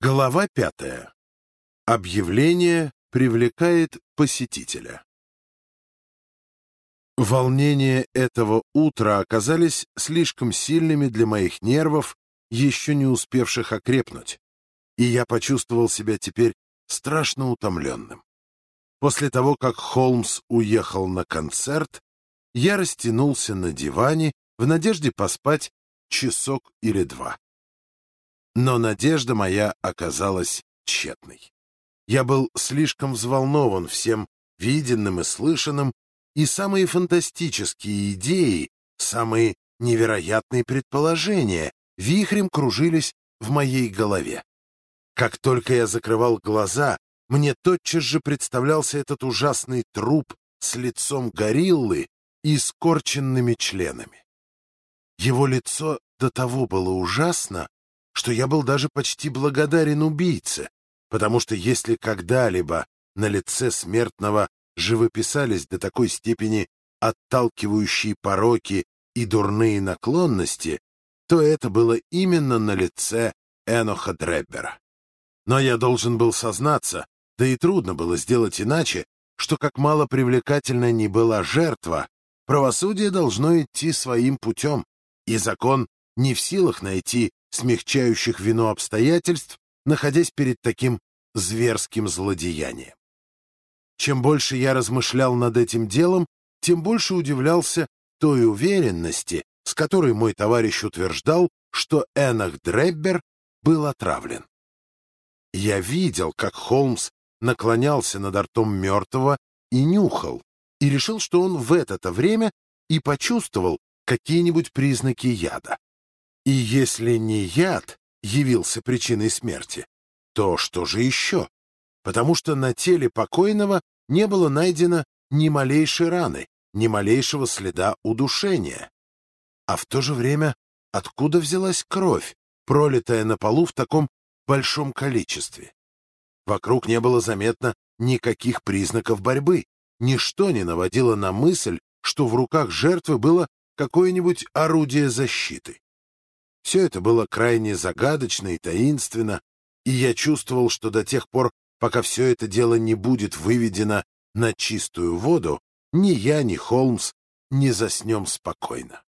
Глава пятая. Объявление привлекает посетителя. Волнения этого утра оказались слишком сильными для моих нервов, еще не успевших окрепнуть, и я почувствовал себя теперь страшно утомленным. После того, как Холмс уехал на концерт, я растянулся на диване в надежде поспать часок или два. Но надежда моя оказалась тщетной. Я был слишком взволнован всем виденным и слышанным, и самые фантастические идеи, самые невероятные предположения вихрем кружились в моей голове. Как только я закрывал глаза, мне тотчас же представлялся этот ужасный труп с лицом гориллы и скорченными членами. Его лицо до того было ужасно, что я был даже почти благодарен убийце, потому что если когда-либо на лице смертного живописались до такой степени отталкивающие пороки и дурные наклонности, то это было именно на лице Эноха Дреббера. Но я должен был сознаться, да и трудно было сделать иначе, что как мало привлекательна ни была жертва, правосудие должно идти своим путем, и закон не в силах найти смягчающих вину обстоятельств, находясь перед таким зверским злодеянием. Чем больше я размышлял над этим делом, тем больше удивлялся той уверенности, с которой мой товарищ утверждал, что Энах Дреббер был отравлен. Я видел, как Холмс наклонялся над ртом мертвого и нюхал, и решил, что он в это время и почувствовал какие-нибудь признаки яда. И если не яд явился причиной смерти, то что же еще? Потому что на теле покойного не было найдено ни малейшей раны, ни малейшего следа удушения. А в то же время откуда взялась кровь, пролитая на полу в таком большом количестве? Вокруг не было заметно никаких признаков борьбы. Ничто не наводило на мысль, что в руках жертвы было какое-нибудь орудие защиты. Все это было крайне загадочно и таинственно, и я чувствовал, что до тех пор, пока все это дело не будет выведено на чистую воду, ни я, ни Холмс не заснем спокойно.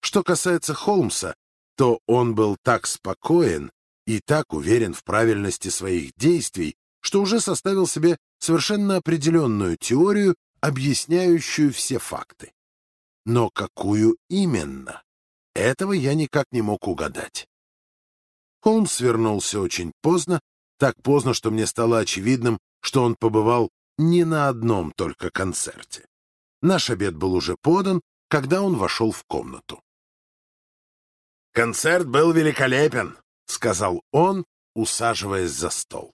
Что касается Холмса, то он был так спокоен и так уверен в правильности своих действий, что уже составил себе совершенно определенную теорию, объясняющую все факты. Но какую именно? Этого я никак не мог угадать. Холмс вернулся очень поздно, так поздно, что мне стало очевидным, что он побывал не на одном только концерте. Наш обед был уже подан, когда он вошел в комнату. «Концерт был великолепен», — сказал он, усаживаясь за стол.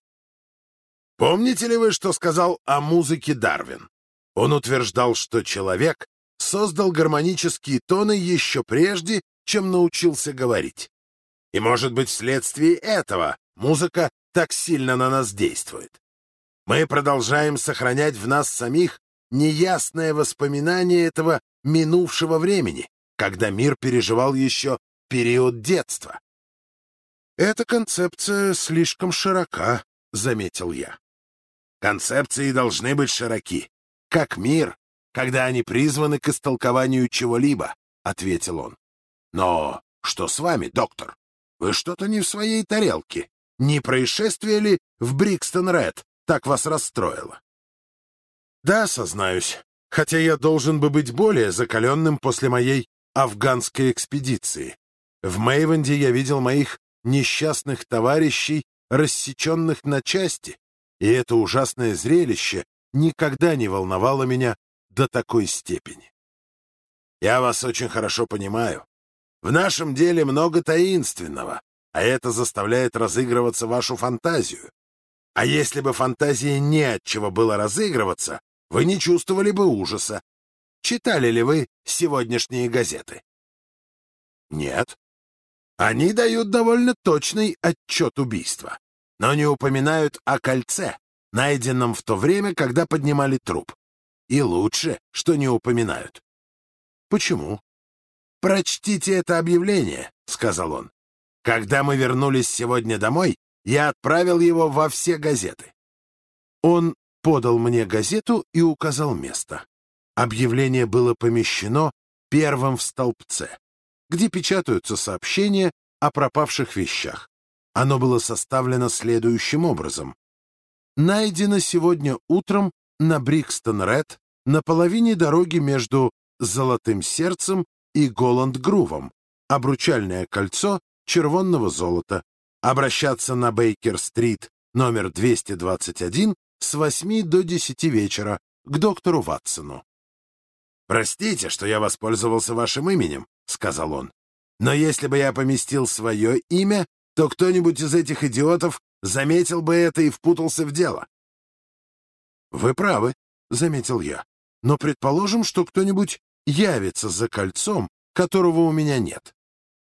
«Помните ли вы, что сказал о музыке Дарвин? Он утверждал, что человек создал гармонические тоны еще прежде, чем научился говорить. И, может быть, вследствие этого музыка так сильно на нас действует. Мы продолжаем сохранять в нас самих неясное воспоминание этого минувшего времени, когда мир переживал еще период детства. «Эта концепция слишком широка», — заметил я. «Концепции должны быть широки, как мир, когда они призваны к истолкованию чего-либо», — ответил он. Но что с вами, доктор? Вы что-то не в своей тарелке. Не происшествие ли в Брикстон-Ред так вас расстроило? Да, сознаюсь, хотя я должен бы быть более закаленным после моей афганской экспедиции. В Мейвенде я видел моих несчастных товарищей, рассеченных на части, и это ужасное зрелище никогда не волновало меня до такой степени. Я вас очень хорошо понимаю. В нашем деле много таинственного, а это заставляет разыгрываться вашу фантазию. А если бы фантазии не от чего было разыгрываться, вы не чувствовали бы ужаса. Читали ли вы сегодняшние газеты? Нет. Они дают довольно точный отчет убийства, но не упоминают о кольце, найденном в то время, когда поднимали труп. И лучше, что не упоминают. Почему? «Прочтите это объявление», — сказал он. «Когда мы вернулись сегодня домой, я отправил его во все газеты. Он подал мне газету и указал место. Объявление было помещено первым в столбце, где печатаются сообщения о пропавших вещах. Оно было составлено следующим образом. Найдено сегодня утром на Брикстон-Ред на половине дороги между Золотым Сердцем и Голланд-Грувом обручальное кольцо червонного золота. Обращаться на Бейкер-стрит номер 221 с 8 до 10 вечера к доктору Ватсону. «Простите, что я воспользовался вашим именем», — сказал он. «Но если бы я поместил свое имя, то кто-нибудь из этих идиотов заметил бы это и впутался в дело». «Вы правы», — заметил я. «Но предположим, что кто-нибудь явится за кольцом, которого у меня нет».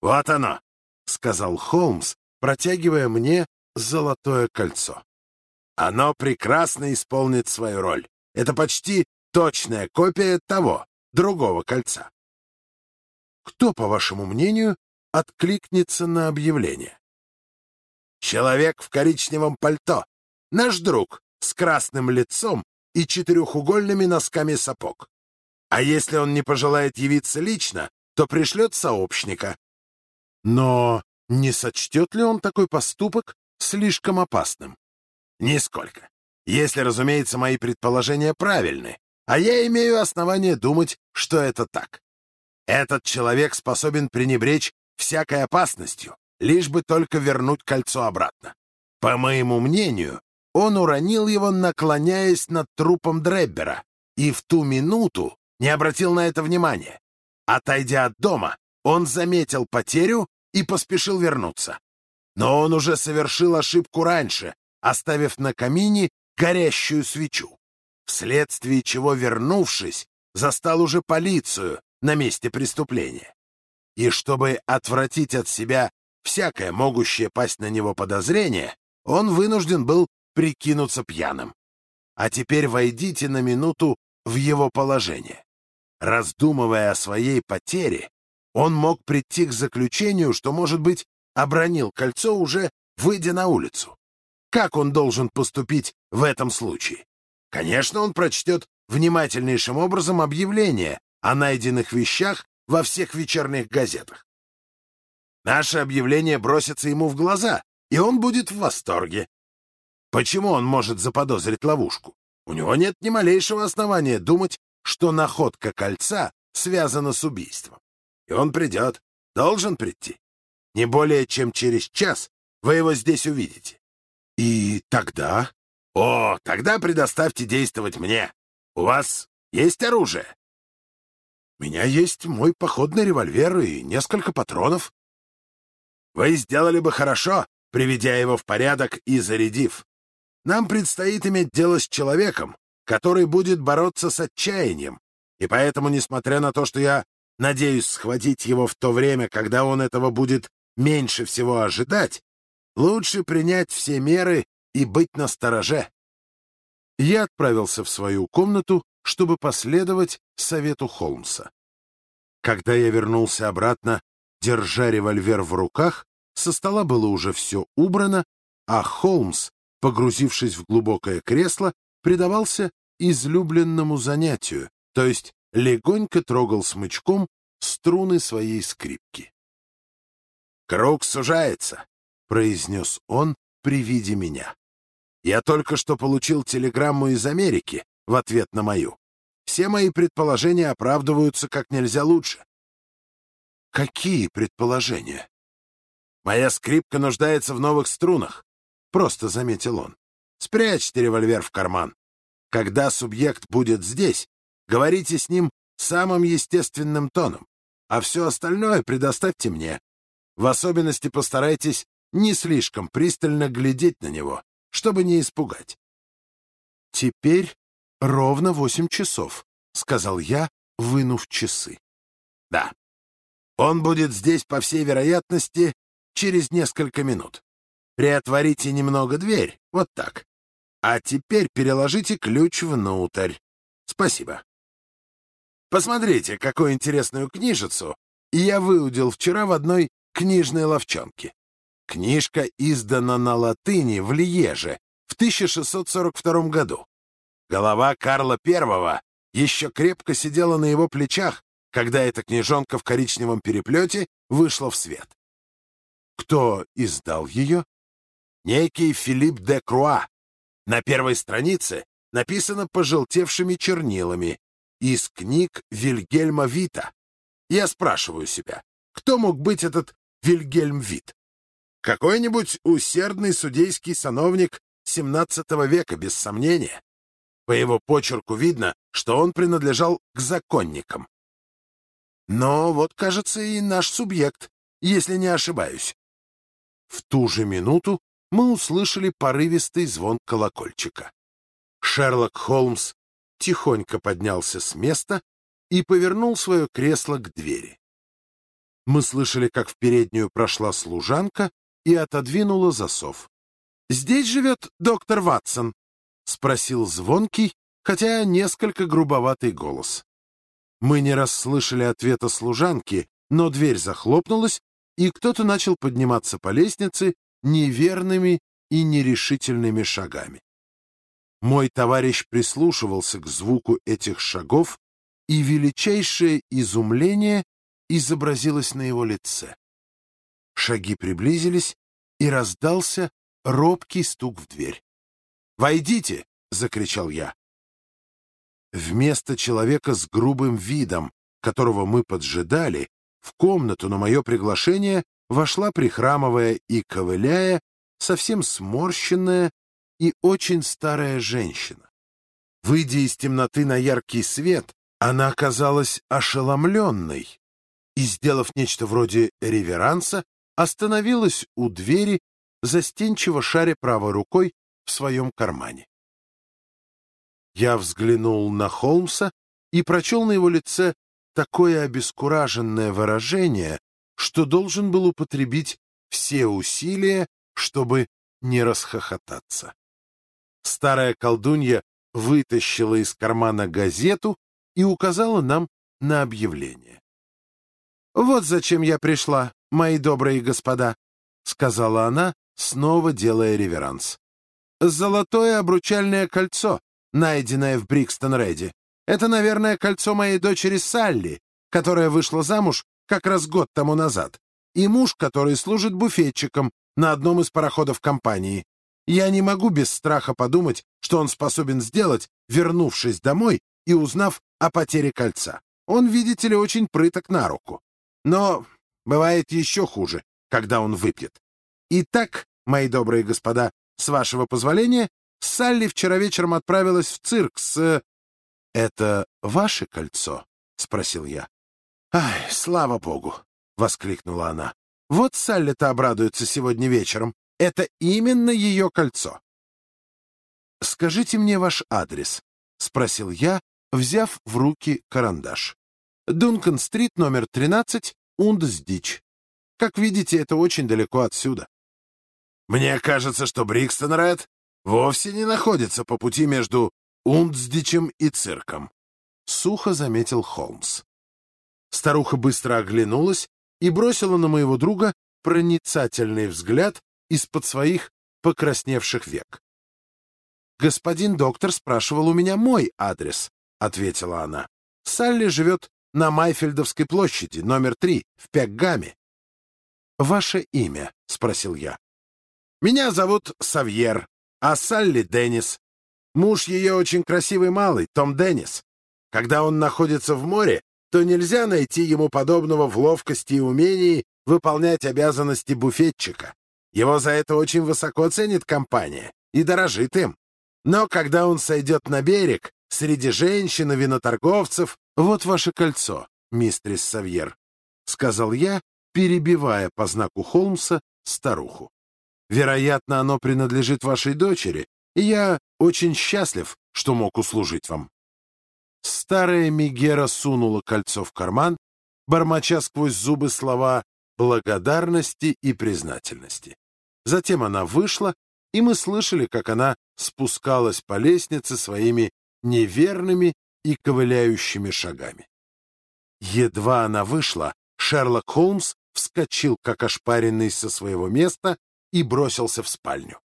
«Вот оно», — сказал Холмс, протягивая мне золотое кольцо. «Оно прекрасно исполнит свою роль. Это почти точная копия того, другого кольца». «Кто, по вашему мнению, откликнется на объявление?» «Человек в коричневом пальто. Наш друг с красным лицом и четырехугольными носками сапог. А если он не пожелает явиться лично, то пришлет сообщника. Но не сочтет ли он такой поступок слишком опасным? Нисколько. Если, разумеется, мои предположения правильны, а я имею основание думать, что это так. Этот человек способен пренебречь всякой опасностью, лишь бы только вернуть кольцо обратно. По моему мнению, он уронил его, наклоняясь над трупом Дреббера, и в ту минуту не обратил на это внимания. Отойдя от дома, он заметил потерю и поспешил вернуться. Но он уже совершил ошибку раньше, оставив на камине горящую свечу, вследствие чего, вернувшись, застал уже полицию на месте преступления. И чтобы отвратить от себя всякое могущее пасть на него подозрение, он вынужден был прикинуться пьяным. А теперь войдите на минуту в его положение. Раздумывая о своей потере, он мог прийти к заключению, что, может быть, обронил кольцо, уже выйдя на улицу. Как он должен поступить в этом случае? Конечно, он прочтет внимательнейшим образом объявление о найденных вещах во всех вечерних газетах. Наше объявление бросится ему в глаза, и он будет в восторге. Почему он может заподозрить ловушку? У него нет ни малейшего основания думать, что находка кольца связана с убийством. И он придет, должен прийти. Не более чем через час вы его здесь увидите. И тогда... О, тогда предоставьте действовать мне. У вас есть оружие? У меня есть мой походный револьвер и несколько патронов. Вы сделали бы хорошо, приведя его в порядок и зарядив. Нам предстоит иметь дело с человеком, который будет бороться с отчаянием. И поэтому, несмотря на то, что я надеюсь схватить его в то время, когда он этого будет меньше всего ожидать, лучше принять все меры и быть настороже. Я отправился в свою комнату, чтобы последовать совету Холмса. Когда я вернулся обратно, держа револьвер в руках, со стола было уже все убрано, а Холмс, погрузившись в глубокое кресло, предавался излюбленному занятию, то есть легонько трогал смычком струны своей скрипки. «Круг сужается», — произнес он при виде меня. «Я только что получил телеграмму из Америки в ответ на мою. Все мои предположения оправдываются как нельзя лучше». «Какие предположения?» «Моя скрипка нуждается в новых струнах», — просто заметил он. Спрячьте револьвер в карман. Когда субъект будет здесь, говорите с ним самым естественным тоном, а все остальное предоставьте мне. В особенности постарайтесь не слишком пристально глядеть на него, чтобы не испугать. «Теперь ровно восемь часов», — сказал я, вынув часы. «Да. Он будет здесь, по всей вероятности, через несколько минут. Приотворите немного дверь, вот так. А теперь переложите ключ внутрь. Спасибо. Посмотрите, какую интересную книжицу я выудил вчера в одной книжной ловчонке. Книжка издана на латыни в Лиеже в 1642 году. Голова Карла I еще крепко сидела на его плечах, когда эта книжонка в коричневом переплете вышла в свет. Кто издал ее? Некий Филипп де Круа. На первой странице написано пожелтевшими чернилами из книг Вильгельма Вита. Я спрашиваю себя, кто мог быть этот Вильгельм Вит? Какой-нибудь усердный судейский сановник XVII века, без сомнения. По его почерку видно, что он принадлежал к законникам. Но вот, кажется, и наш субъект, если не ошибаюсь. В ту же минуту мы услышали порывистый звон колокольчика. Шерлок Холмс тихонько поднялся с места и повернул свое кресло к двери. Мы слышали, как в переднюю прошла служанка и отодвинула засов. «Здесь живет доктор Ватсон?» — спросил звонкий, хотя несколько грубоватый голос. Мы не расслышали ответа служанки, но дверь захлопнулась, и кто-то начал подниматься по лестнице неверными и нерешительными шагами. Мой товарищ прислушивался к звуку этих шагов, и величайшее изумление изобразилось на его лице. Шаги приблизились, и раздался робкий стук в дверь. «Войдите!» — закричал я. Вместо человека с грубым видом, которого мы поджидали, в комнату на мое приглашение вошла, прихрамывая и ковыляя, совсем сморщенная и очень старая женщина. Выйдя из темноты на яркий свет, она оказалась ошеломленной и, сделав нечто вроде реверанса, остановилась у двери, застенчиво шаря правой рукой в своем кармане. Я взглянул на Холмса и прочел на его лице такое обескураженное выражение, что должен был употребить все усилия, чтобы не расхохотаться. Старая колдунья вытащила из кармана газету и указала нам на объявление. «Вот зачем я пришла, мои добрые господа», — сказала она, снова делая реверанс. «Золотое обручальное кольцо, найденное в Брикстон-Реде. Это, наверное, кольцо моей дочери Салли, которая вышла замуж как раз год тому назад, и муж, который служит буфетчиком на одном из пароходов компании. Я не могу без страха подумать, что он способен сделать, вернувшись домой и узнав о потере кольца. Он, видите ли, очень прыток на руку. Но бывает еще хуже, когда он выпьет. Итак, мои добрые господа, с вашего позволения, Салли вчера вечером отправилась в цирк с... «Это ваше кольцо?» — спросил я. «Ай, слава богу!» — воскликнула она. «Вот Салли-то обрадуется сегодня вечером. Это именно ее кольцо». «Скажите мне ваш адрес», — спросил я, взяв в руки карандаш. «Дункан-стрит, номер 13, Ундсдич. Как видите, это очень далеко отсюда». «Мне кажется, что Брикстон-Ред вовсе не находится по пути между Ундсдичем и цирком», — сухо заметил Холмс. Старуха быстро оглянулась и бросила на моего друга проницательный взгляд из-под своих покрасневших век. «Господин доктор спрашивал у меня мой адрес», — ответила она. «Салли живет на Майфельдовской площади, номер три, в Пеггаме». «Ваше имя?» — спросил я. «Меня зовут Савьер, а Салли — Деннис. Муж ее очень красивый малый, Том Деннис. Когда он находится в море, то нельзя найти ему подобного в ловкости и умении выполнять обязанности буфетчика. Его за это очень высоко ценит компания и дорожит им. Но когда он сойдет на берег, среди женщин и виноторговцев, вот ваше кольцо, мистерис Савьер, — сказал я, перебивая по знаку Холмса старуху. Вероятно, оно принадлежит вашей дочери, и я очень счастлив, что мог услужить вам. Старая Мигера сунула кольцо в карман, бормоча сквозь зубы слова благодарности и признательности. Затем она вышла, и мы слышали, как она спускалась по лестнице своими неверными и ковыляющими шагами. Едва она вышла, Шерлок Холмс вскочил, как ошпаренный со своего места, и бросился в спальню.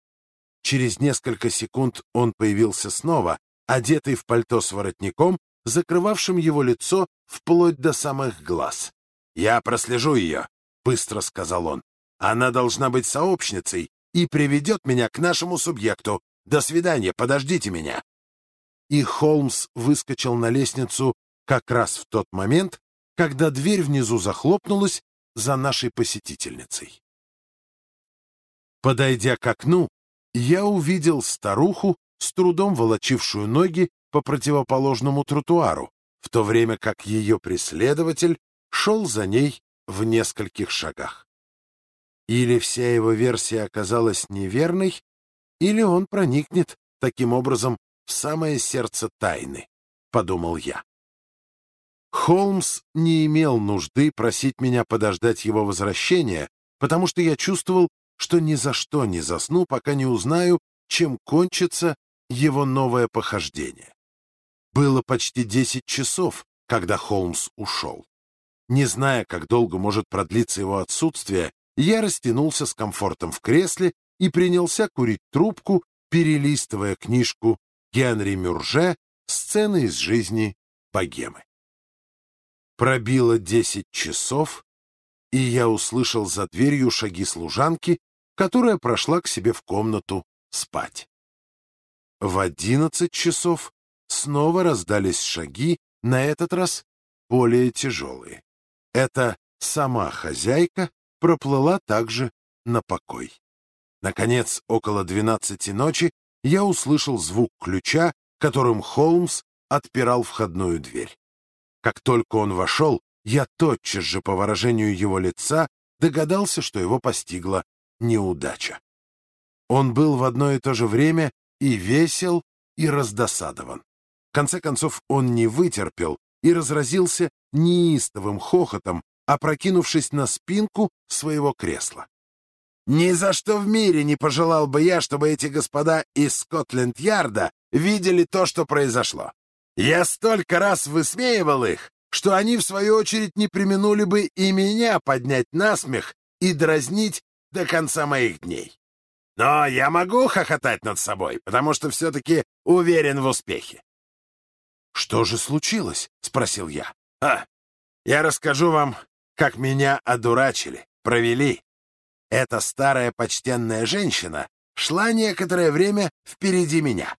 Через несколько секунд он появился снова, одетый в пальто с воротником, закрывавшим его лицо вплоть до самых глаз. «Я прослежу ее», — быстро сказал он. «Она должна быть сообщницей и приведет меня к нашему субъекту. До свидания, подождите меня». И Холмс выскочил на лестницу как раз в тот момент, когда дверь внизу захлопнулась за нашей посетительницей. Подойдя к окну, я увидел старуху, с трудом волочившую ноги по противоположному тротуару, в то время как ее преследователь шел за ней в нескольких шагах. Или вся его версия оказалась неверной, или он проникнет таким образом в самое сердце тайны, — подумал я. Холмс не имел нужды просить меня подождать его возвращения, потому что я чувствовал, что ни за что не засну, пока не узнаю, чем кончится его новое похождение. Было почти десять часов, когда Холмс ушел. Не зная, как долго может продлиться его отсутствие, я растянулся с комфортом в кресле и принялся курить трубку, перелистывая книжку Генри Мюрже «Сцены из жизни богемы». Пробило десять часов, и я услышал за дверью шаги служанки, которая прошла к себе в комнату спать. В одиннадцать часов снова раздались шаги, на этот раз более тяжелые. Это сама хозяйка проплыла также на покой. Наконец, около двенадцати ночи я услышал звук ключа, которым Холмс отпирал входную дверь. Как только он вошел, я тотчас же по выражению его лица догадался, что его постигла неудача. Он был в одно и то же время и весел, и раздосадован. В конце концов, он не вытерпел и разразился неистовым хохотом, опрокинувшись на спинку своего кресла. «Ни за что в мире не пожелал бы я, чтобы эти господа из Скотленд-Ярда видели то, что произошло. Я столько раз высмеивал их, что они, в свою очередь, не применули бы и меня поднять на смех и дразнить до конца моих дней. Но я могу хохотать над собой, потому что все-таки уверен в успехе. «Что же случилось?» — спросил я. «А, я расскажу вам, как меня одурачили, провели. Эта старая почтенная женщина шла некоторое время впереди меня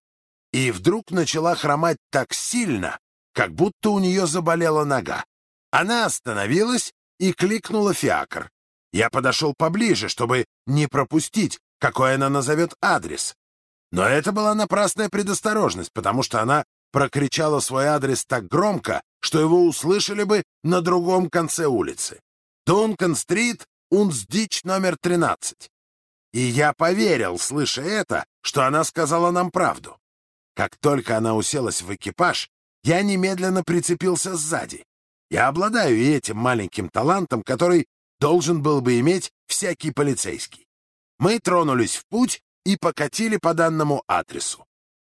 и вдруг начала хромать так сильно, как будто у нее заболела нога. Она остановилась и кликнула фиакр. Я подошел поближе, чтобы не пропустить, какой она назовет адрес. Но это была напрасная предосторожность, потому что она прокричала свой адрес так громко, что его услышали бы на другом конце улицы. Дункан-стрит, Унсдич номер 13. И я поверил, слыша это, что она сказала нам правду. Как только она уселась в экипаж, я немедленно прицепился сзади. Я обладаю этим маленьким талантом, который должен был бы иметь всякий полицейский. Мы тронулись в путь и покатили по данному адресу.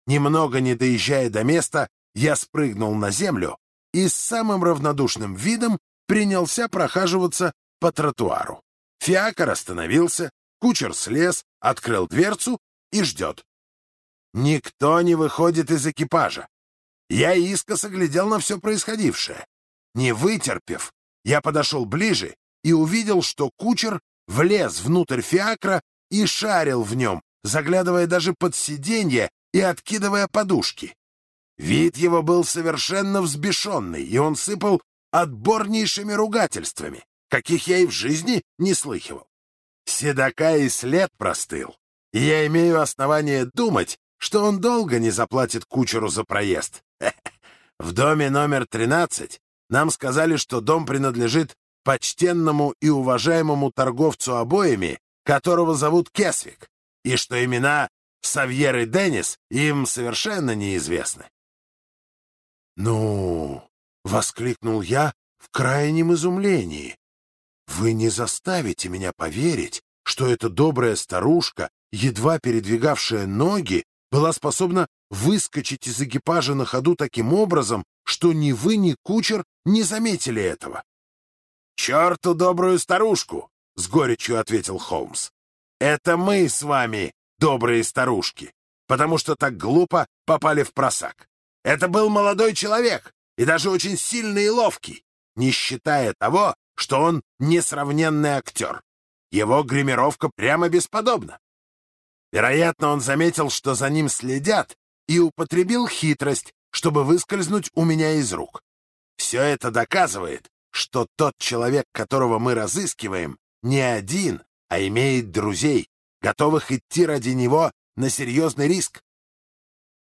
Немного не доезжая до места, я спрыгнул на землю и с самым равнодушным видом принялся прохаживаться по тротуару. Фиакр остановился, кучер слез, открыл дверцу и ждет. Никто не выходит из экипажа. Я искоса глядел на все происходившее. Не вытерпев, я подошел ближе и увидел, что кучер влез внутрь фиакра и шарил в нем, заглядывая даже под сиденье и откидывая подушки. Вид его был совершенно взбешенный, и он сыпал отборнейшими ругательствами, каких я и в жизни не слыхивал. Седока и след простыл, и я имею основание думать, что он долго не заплатит кучеру за проезд. В доме номер 13 нам сказали, что дом принадлежит почтенному и уважаемому торговцу обоями, которого зовут Кесвик, и что имена Савьер и Деннис им совершенно неизвестны. «Ну...» — воскликнул я в крайнем изумлении. «Вы не заставите меня поверить, что эта добрая старушка, едва передвигавшая ноги, была способна выскочить из экипажа на ходу таким образом, что ни вы, ни кучер не заметили этого. «Черту добрую старушку!» — с горечью ответил Холмс. «Это мы с вами, добрые старушки, потому что так глупо попали в просак. Это был молодой человек, и даже очень сильный и ловкий, не считая того, что он несравненный актер. Его гримировка прямо бесподобна. Вероятно, он заметил, что за ним следят, и употребил хитрость, чтобы выскользнуть у меня из рук. Все это доказывает, что тот человек, которого мы разыскиваем, не один, а имеет друзей, готовых идти ради него на серьезный риск.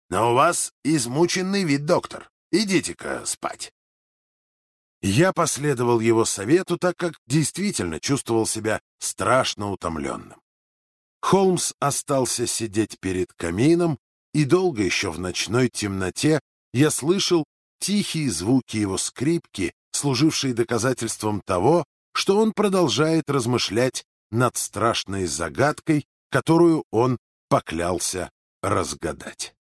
Но у вас измученный вид, доктор. Идите-ка спать. Я последовал его совету, так как действительно чувствовал себя страшно утомленным. Холмс остался сидеть перед камином, и долго еще в ночной темноте я слышал тихие звуки его скрипки, служившие доказательством того, что он продолжает размышлять над страшной загадкой, которую он поклялся разгадать.